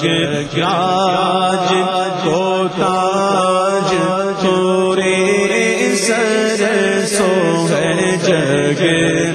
جگ راج، کو تاج، تورے سر سو ہے جگ،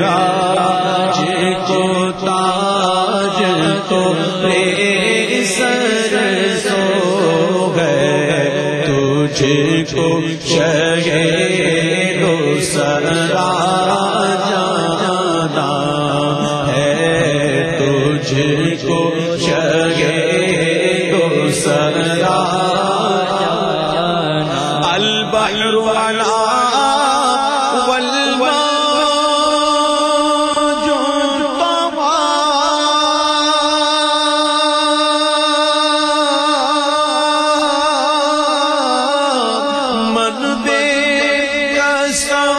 راج، کو تاج، تورے سر سو ہے تجھ کو شگے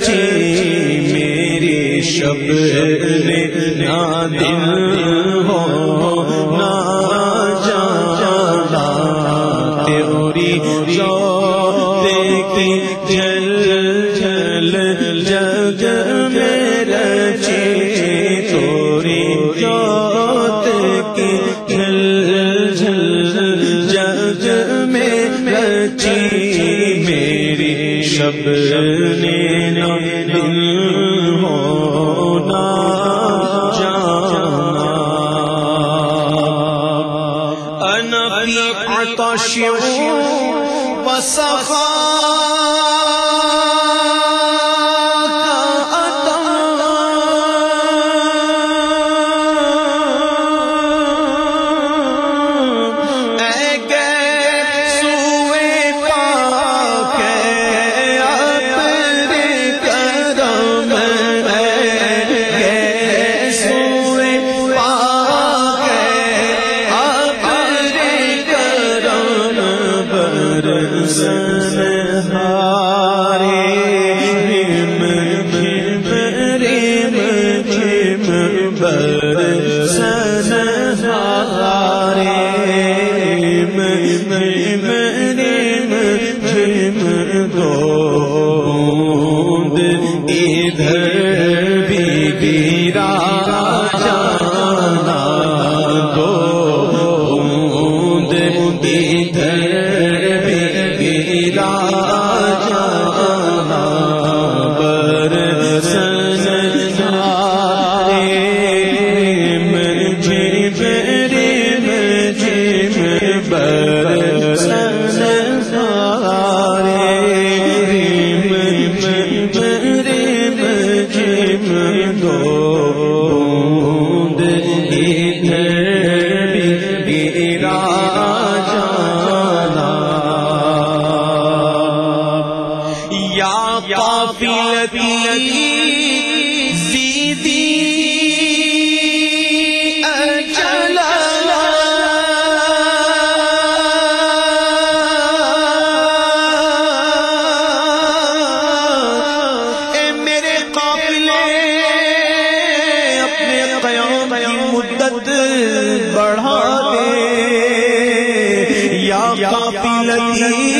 رچی میری شب نا دل ہو نا جانا۔ تیوری جو دیکھی جل جل جگ میں رچی توری جوت کی جل شب نے دل ہونا جانا۔ انا فی عطش وسخا ادھر بھی گرا جانا دو ادھر بھی گرا جانا بر سن مجھے بر قافلتی سیدی اجلا اے میرے قافلے اپنے قیام مدت بڑھا دے۔ یا قافلتی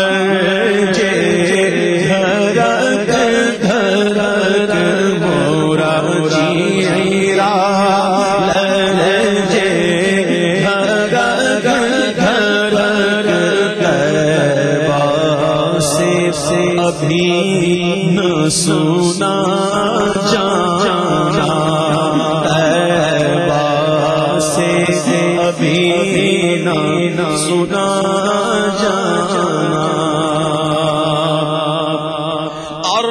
سونا جانا۔ سے ابھی نہ سنا جانا۔ اور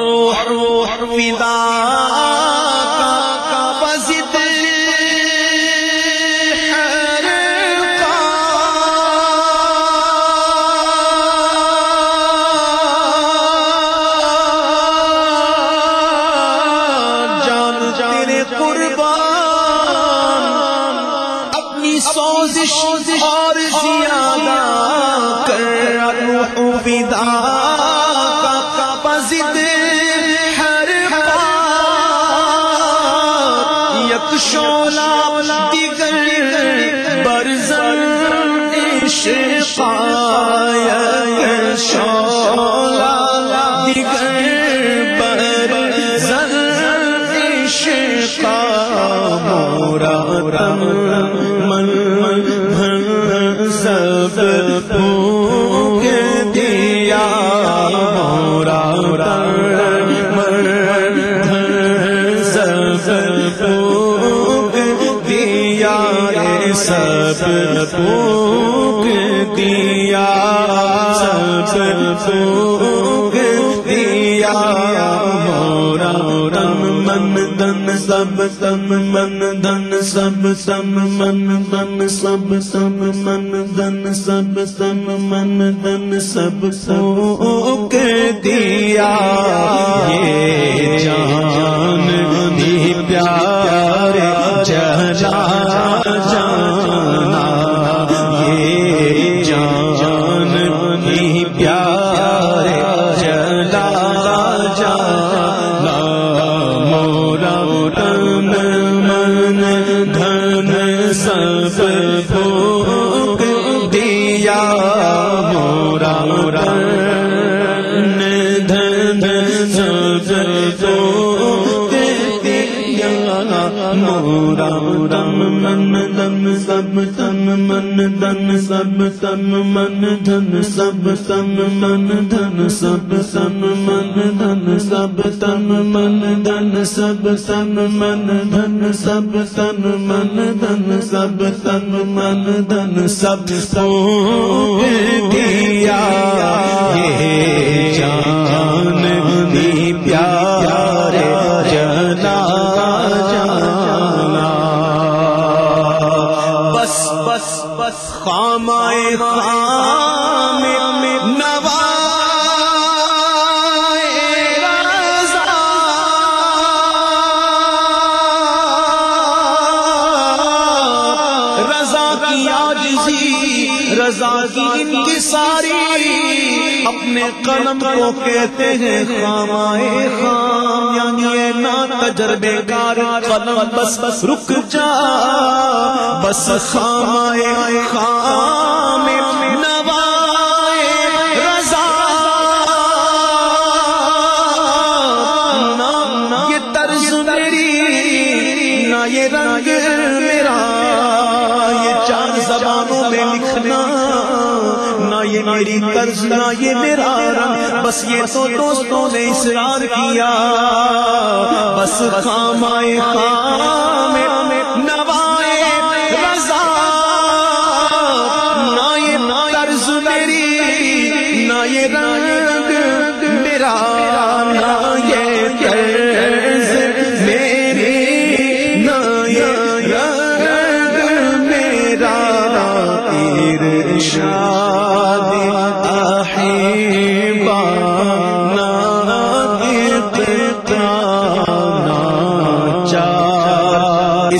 اپنی سوزش اور زیادہ کر روح ودا ہر پا یک شولا برزن سب پوک دیا، سب پوک دیا۔ مورا، تم من دن، سب سم من دن، سب سم من دن، سب سم من دن، سب سم من دن، سب سوک دیا۔ دھن سب من دن سب تن من دھن سب تن من دھن سب تن من دھن سب تن من دھن سب تن من دھن سب تن من دھن سب تن من دھن سب سو دیا جان بس خامائے خام ساری اپنے قلم کو کہتے ہیں خامائے خام یعنی یہ نا تجربے کار قلم، بس بس، رک جا، بس خامائے خام، نوائے رضا۔ نہ یہ طرز میری نہ یہ رنگ میری طرز نہ یہ میرا رنگ، بس یہ تو دوستوں نے اشرار کیا۔ بس خامائے خام میری، نہ یہ رنگ میرا۔ نہ